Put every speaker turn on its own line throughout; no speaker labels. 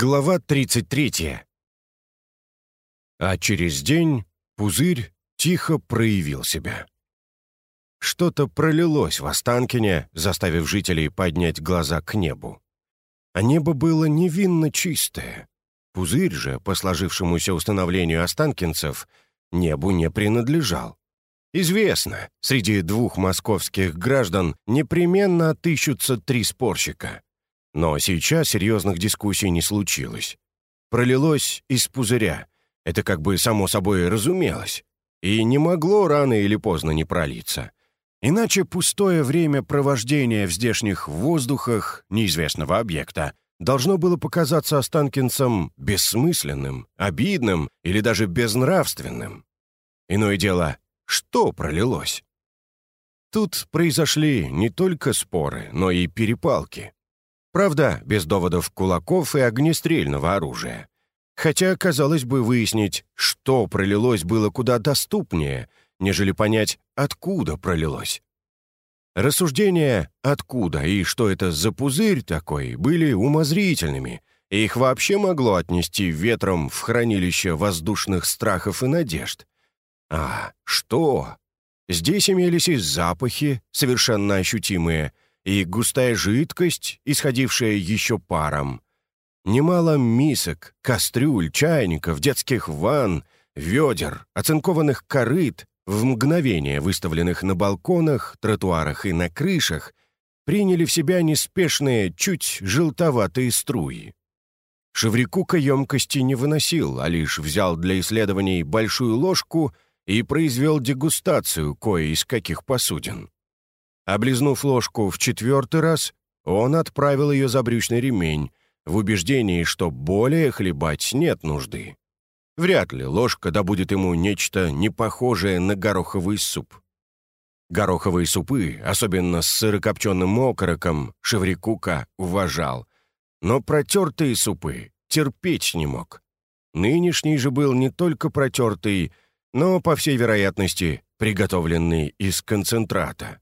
Глава 33. А через день пузырь тихо проявил себя. Что-то пролилось в Останкине, заставив жителей поднять глаза к небу. А небо было невинно чистое. Пузырь же, по сложившемуся установлению останкинцев, небу не принадлежал. Известно, среди двух московских граждан непременно отыщутся три спорщика — но сейчас серьезных дискуссий не случилось. Пролилось из пузыря. Это как бы само собой разумелось. И не могло рано или поздно не пролиться. Иначе пустое время провождения в здешних воздухах неизвестного объекта должно было показаться останкинцам бессмысленным, обидным или даже безнравственным. Иное дело, что пролилось? Тут произошли не только споры, но и перепалки. Правда, без доводов кулаков и огнестрельного оружия. Хотя, казалось бы, выяснить, что пролилось, было куда доступнее, нежели понять, откуда пролилось. Рассуждения «откуда» и «что это за пузырь такой» были умозрительными, и их вообще могло отнести ветром в хранилище воздушных страхов и надежд. А что? Здесь имелись и запахи, совершенно ощутимые — и густая жидкость, исходившая еще паром. Немало мисок, кастрюль, чайников, детских ванн, ведер, оцинкованных корыт, в мгновение выставленных на балконах, тротуарах и на крышах, приняли в себя неспешные, чуть желтоватые струи. Шеврикука емкости не выносил, а лишь взял для исследований большую ложку и произвел дегустацию кое из каких посудин. Облизнув ложку в четвертый раз, он отправил ее за брючный ремень, в убеждении, что более хлебать нет нужды. Вряд ли ложка добудет ему нечто непохожее на гороховый суп. Гороховые супы, особенно с сырокопченым окороком, Шеврикука уважал. Но протертые супы терпеть не мог. Нынешний же был не только протертый, но, по всей вероятности, приготовленный из концентрата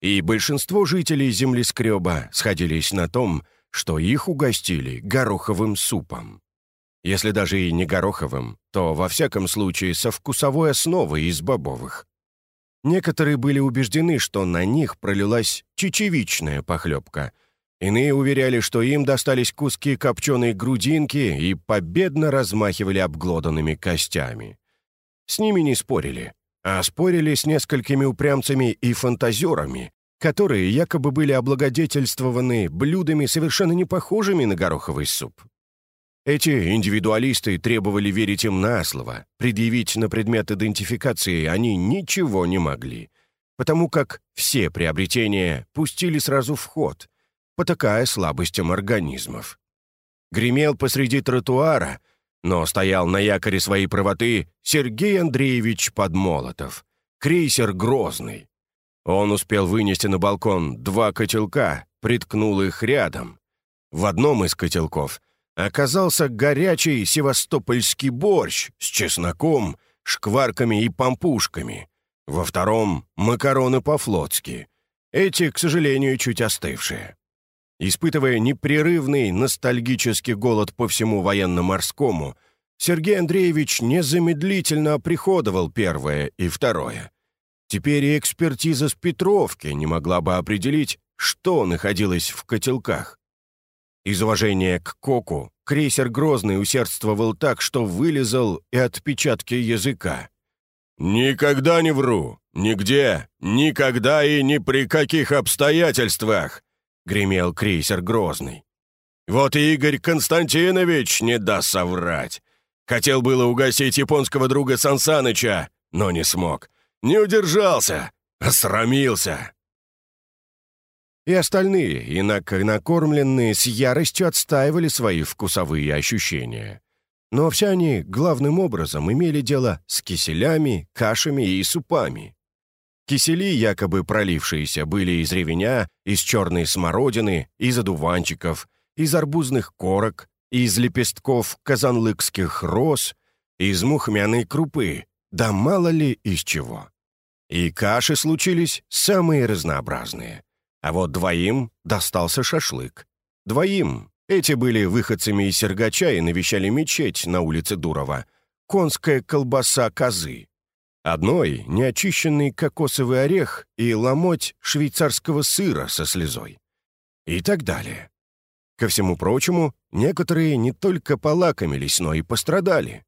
и большинство жителей землескреба сходились на том, что их угостили гороховым супом. Если даже и не гороховым, то во всяком случае со вкусовой основой из бобовых. Некоторые были убеждены, что на них пролилась чечевичная похлебка. Иные уверяли, что им достались куски копченой грудинки и победно размахивали обглоданными костями. С ними не спорили а спорили с несколькими упрямцами и фантазерами, которые якобы были облагодетельствованы блюдами, совершенно не похожими на гороховый суп. Эти индивидуалисты требовали верить им на слово, предъявить на предмет идентификации они ничего не могли, потому как все приобретения пустили сразу в ход, потакая слабостям организмов. Гремел посреди тротуара — но стоял на якоре своей правоты Сергей Андреевич Подмолотов, крейсер «Грозный». Он успел вынести на балкон два котелка, приткнул их рядом. В одном из котелков оказался горячий севастопольский борщ с чесноком, шкварками и пампушками. Во втором — макароны по-флотски. Эти, к сожалению, чуть остывшие. Испытывая непрерывный ностальгический голод по всему военно-морскому, Сергей Андреевич незамедлительно оприходовал первое и второе. Теперь и экспертиза с Петровки не могла бы определить, что находилось в котелках. Из уважения к Коку крейсер «Грозный» усердствовал так, что вылезал и отпечатки языка. «Никогда не вру! Нигде! Никогда и ни при каких обстоятельствах!» Гремел крейсер Грозный. «Вот и Игорь Константинович не даст соврать. Хотел было угасить японского друга Сансаныча, но не смог. Не удержался, осрамился». И остальные, инако накормленные, с яростью отстаивали свои вкусовые ощущения. Но все они главным образом имели дело с киселями, кашами и супами. Кисели, якобы пролившиеся, были из ревеня, из черной смородины, из одуванчиков, из арбузных корок, из лепестков казанлыкских роз, из мухмяной крупы, да мало ли из чего. И каши случились самые разнообразные. А вот двоим достался шашлык. Двоим, Эти были выходцами из Сергача и навещали мечеть на улице Дурова. Конская колбаса козы. Одной — неочищенный кокосовый орех и ломоть швейцарского сыра со слезой. И так далее. Ко всему прочему, некоторые не только полакомились, но и пострадали.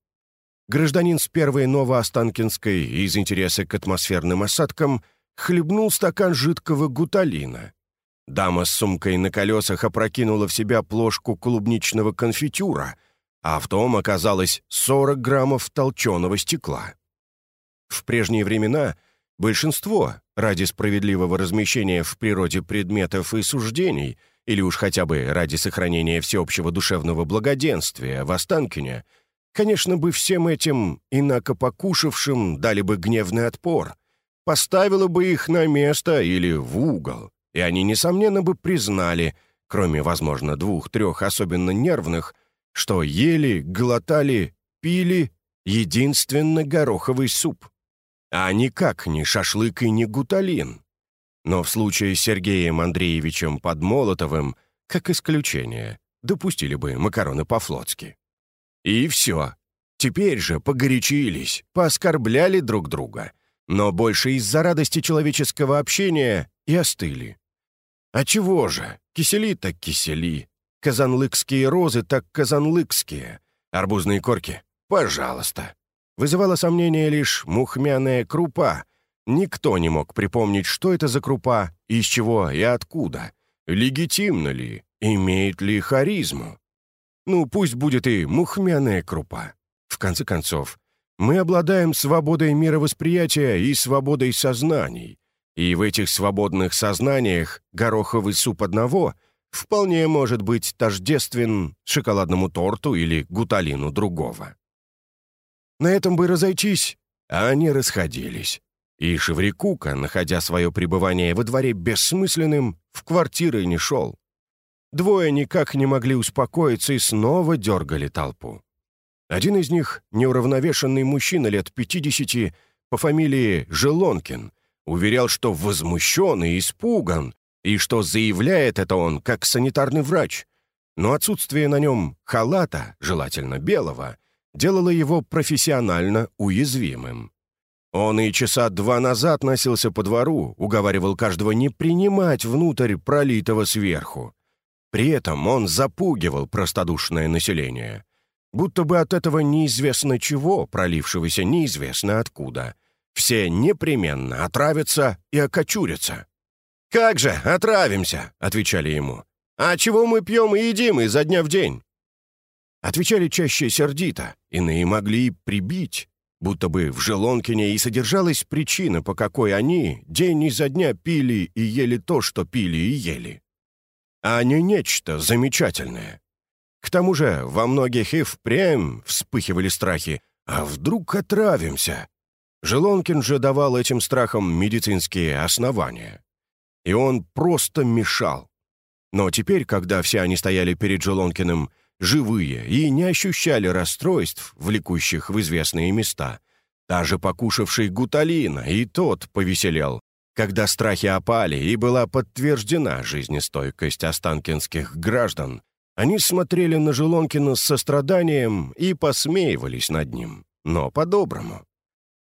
Гражданин с первой Новоостанкинской из интереса к атмосферным осадкам хлебнул стакан жидкого гуталина. Дама с сумкой на колесах опрокинула в себя плошку клубничного конфитюра, а в том оказалось 40 граммов толченого стекла. В прежние времена большинство, ради справедливого размещения в природе предметов и суждений, или уж хотя бы ради сохранения всеобщего душевного благоденствия в Останкине, конечно бы всем этим, инако покушавшим, дали бы гневный отпор, поставило бы их на место или в угол, и они, несомненно, бы признали, кроме, возможно, двух-трех особенно нервных, что ели, глотали, пили единственно гороховый суп а никак не шашлык и не гуталин. Но в случае с Сергеем Андреевичем Подмолотовым, как исключение, допустили бы макароны по-флотски. И все. Теперь же погорячились, пооскорбляли друг друга, но больше из-за радости человеческого общения и остыли. А чего же? Кисели так кисели. Казанлыкские розы так казанлыкские. Арбузные корки? Пожалуйста. Вызывала сомнение лишь мухмяная крупа. Никто не мог припомнить, что это за крупа, из чего и откуда. Легитимно ли, имеет ли харизму. Ну, пусть будет и мухмяная крупа. В конце концов, мы обладаем свободой мировосприятия и свободой сознаний. И в этих свободных сознаниях гороховый суп одного вполне может быть тождествен шоколадному торту или гуталину другого. На этом бы разойтись, а они расходились. И Шеврикука, находя свое пребывание во дворе бессмысленным, в квартиры не шел. Двое никак не могли успокоиться и снова дергали толпу. Один из них, неуравновешенный мужчина лет 50 по фамилии Желонкин, уверял, что возмущен и испуган, и что заявляет это он как санитарный врач. Но отсутствие на нем халата, желательно белого, делало его профессионально уязвимым. Он и часа два назад носился по двору, уговаривал каждого не принимать внутрь пролитого сверху. При этом он запугивал простодушное население. Будто бы от этого неизвестно чего, пролившегося неизвестно откуда. Все непременно отравятся и окочурятся. «Как же, отравимся!» — отвечали ему. «А чего мы пьем и едим изо дня в день? Отвечали чаще сердито, иные могли прибить, будто бы в Желонкине и содержалась причина, по какой они день изо дня пили и ели то, что пили и ели. А не нечто замечательное. К тому же во многих и впрямь вспыхивали страхи, а вдруг отравимся? Желонкин же давал этим страхам медицинские основания. И он просто мешал. Но теперь, когда все они стояли перед Желонкиным, живые и не ощущали расстройств, влекущих в известные места. Даже покушавший гуталина и тот повеселел, когда страхи опали и была подтверждена жизнестойкость останкинских граждан. Они смотрели на Желонкина с состраданием и посмеивались над ним, но по-доброму.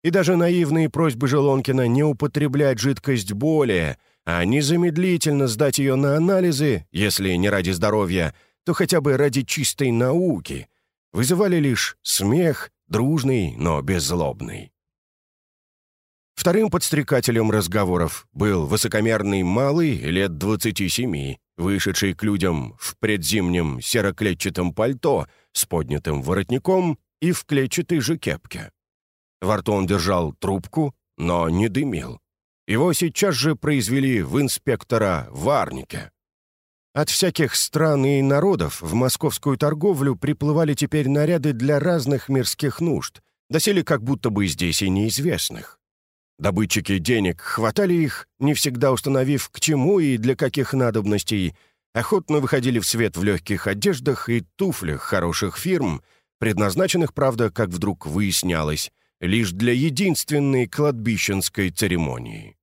И даже наивные просьбы Желонкина не употреблять жидкость более, а незамедлительно сдать ее на анализы, если не ради здоровья, то хотя бы ради чистой науки, вызывали лишь смех, дружный, но беззлобный. Вторым подстрекателем разговоров был высокомерный малый лет 27, вышедший к людям в предзимнем сероклетчатом пальто с поднятым воротником и в клетчатой же кепке. Во рту он держал трубку, но не дымил. Его сейчас же произвели в инспектора Варнике. От всяких стран и народов в московскую торговлю приплывали теперь наряды для разных мирских нужд, доселе как будто бы здесь и неизвестных. Добытчики денег хватали их, не всегда установив, к чему и для каких надобностей, охотно выходили в свет в легких одеждах и туфлях хороших фирм, предназначенных, правда, как вдруг выяснялось, лишь для единственной кладбищенской церемонии.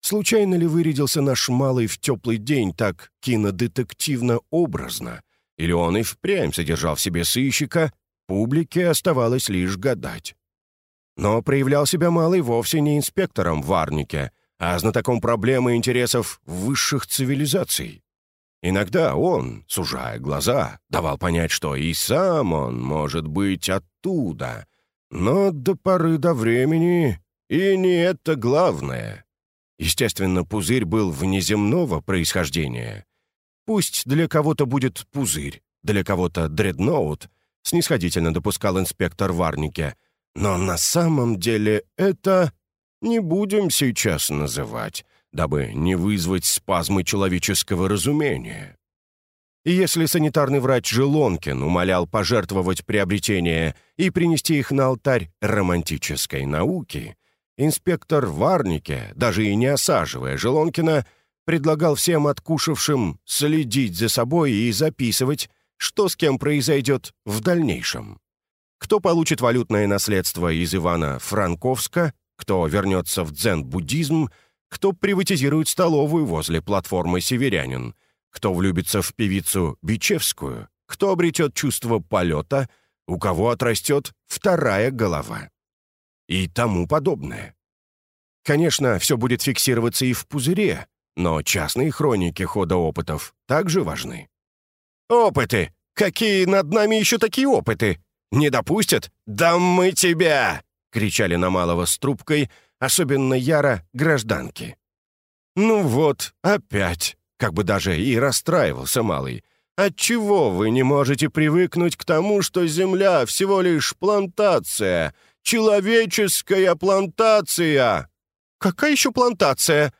Случайно ли вырядился наш малый в теплый день так кинодетективно-образно? или он и впрямь содержал в себе сыщика, публике оставалось лишь гадать. Но проявлял себя Малый вовсе не инспектором в Варнике, а знатоком проблемы интересов высших цивилизаций. Иногда он, сужая глаза, давал понять, что и сам он может быть оттуда. Но до поры до времени и не это главное. Естественно, пузырь был внеземного происхождения. Пусть для кого-то будет пузырь, для кого-то дредноут, снисходительно допускал инспектор Варнике. Но на самом деле это не будем сейчас называть дабы не вызвать спазмы человеческого разумения. И если санитарный врач Желонкин умолял пожертвовать приобретения и принести их на алтарь романтической науки, инспектор Варнике, даже и не осаживая Желонкина, предлагал всем откушавшим следить за собой и записывать, что с кем произойдет в дальнейшем. Кто получит валютное наследство из Ивана Франковска, кто вернется в дзен-буддизм — кто приватизирует столовую возле платформы «Северянин», кто влюбится в певицу Бичевскую, кто обретет чувство полета, у кого отрастет вторая голова. И тому подобное. Конечно, все будет фиксироваться и в пузыре, но частные хроники хода опытов также важны. «Опыты! Какие над нами еще такие опыты? Не допустят? Да мы тебя!» — кричали на Малого с трубкой — особенно яро гражданки. «Ну вот, опять!» — как бы даже и расстраивался малый. «Отчего вы не можете привыкнуть к тому, что Земля всего лишь плантация? Человеческая плантация!» «Какая еще плантация?»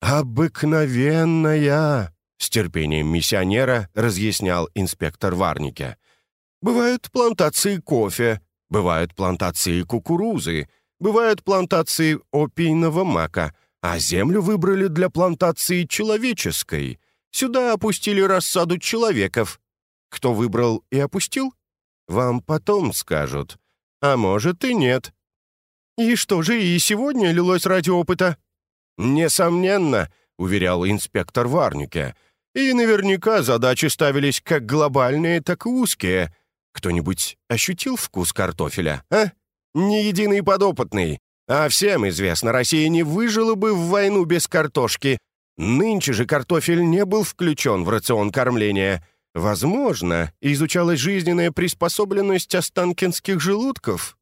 «Обыкновенная!» — с терпением миссионера разъяснял инспектор Варнике. «Бывают плантации кофе, бывают плантации кукурузы, Бывают плантации опийного мака, а землю выбрали для плантации человеческой. Сюда опустили рассаду человеков. Кто выбрал и опустил? Вам потом скажут. А может и нет. И что же, и сегодня лилось ради опыта? Несомненно, уверял инспектор Варнике. И наверняка задачи ставились как глобальные, так и узкие. Кто-нибудь ощутил вкус картофеля, а? Ни единый подопытный. А всем известно, Россия не выжила бы в войну без картошки. Нынче же картофель не был включен в рацион кормления. Возможно, изучалась жизненная приспособленность останкинских желудков.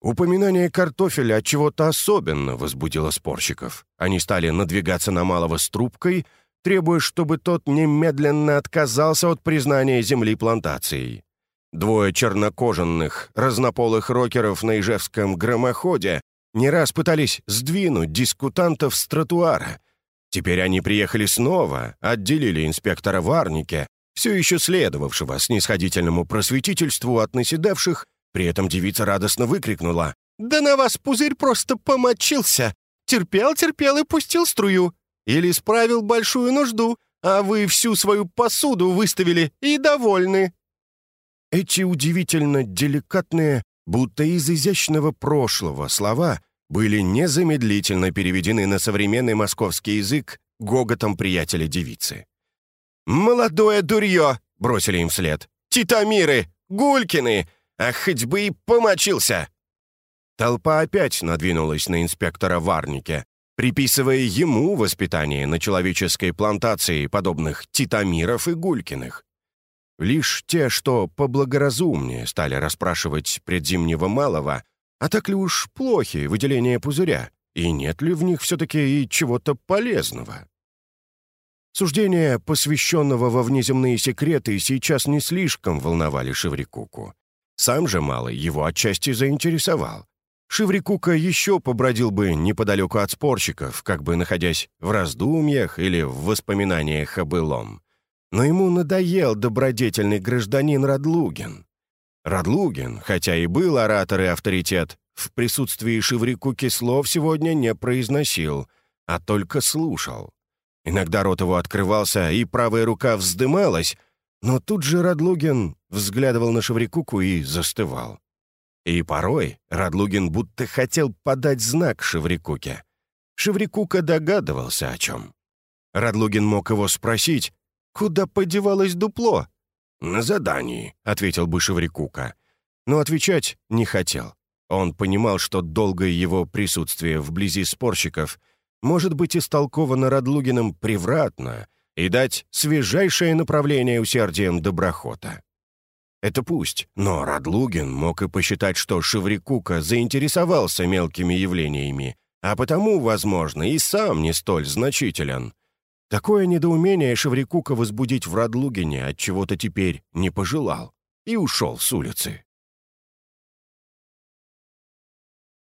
Упоминание картофеля от чего-то особенно возбудило спорщиков. Они стали надвигаться на Малого с трубкой, требуя, чтобы тот немедленно отказался от признания земли плантацией. Двое чернокоженных, разнополых рокеров на Ижевском громоходе не раз пытались сдвинуть дискутантов с тротуара. Теперь они приехали снова, отделили инспектора Варнике, все еще следовавшего снисходительному просветительству от наседавших, при этом девица радостно выкрикнула «Да на вас пузырь просто помочился! Терпел, терпел и пустил струю! Или справил большую нужду, а вы всю свою посуду выставили и довольны!» Эти удивительно деликатные, будто из изящного прошлого слова были незамедлительно переведены на современный московский язык гоготом приятеля девицы. «Молодое дурье!» — бросили им вслед. «Титамиры! Гулькины! А хоть бы и помочился!» Толпа опять надвинулась на инспектора Варнике, приписывая ему воспитание на человеческой плантации подобных Титамиров и Гулькиных. Лишь те, что поблагоразумнее стали расспрашивать предзимнего малого, а так ли уж плохи выделения пузыря, и нет ли в них все-таки и чего-то полезного? Суждения, посвященного во внеземные секреты, сейчас не слишком волновали Шеврикуку. Сам же Малый его отчасти заинтересовал. Шеврикука еще побродил бы неподалеку от спорщиков, как бы находясь в раздумьях или в воспоминаниях о былом но ему надоел добродетельный гражданин Радлугин. Радлугин, хотя и был оратор и авторитет, в присутствии Шеврикуки слов сегодня не произносил, а только слушал. Иногда рот его открывался, и правая рука вздымалась, но тут же Радлугин взглядывал на Шеврикуку и застывал. И порой Радлугин будто хотел подать знак Шеврикуке. Шеврикука догадывался о чем. Радлугин мог его спросить, Куда подевалось дупло? «На задании», — ответил бы Шеврикука. Но отвечать не хотел. Он понимал, что долгое его присутствие вблизи спорщиков может быть истолковано Радлугиным превратно и дать свежайшее направление усердием доброхота. Это пусть, но Радлугин мог и посчитать, что Шеврикука заинтересовался мелкими явлениями, а потому, возможно, и сам не столь значителен. Такое недоумение Шеврикука возбудить в Радлугине от чего то теперь не пожелал и ушел с улицы.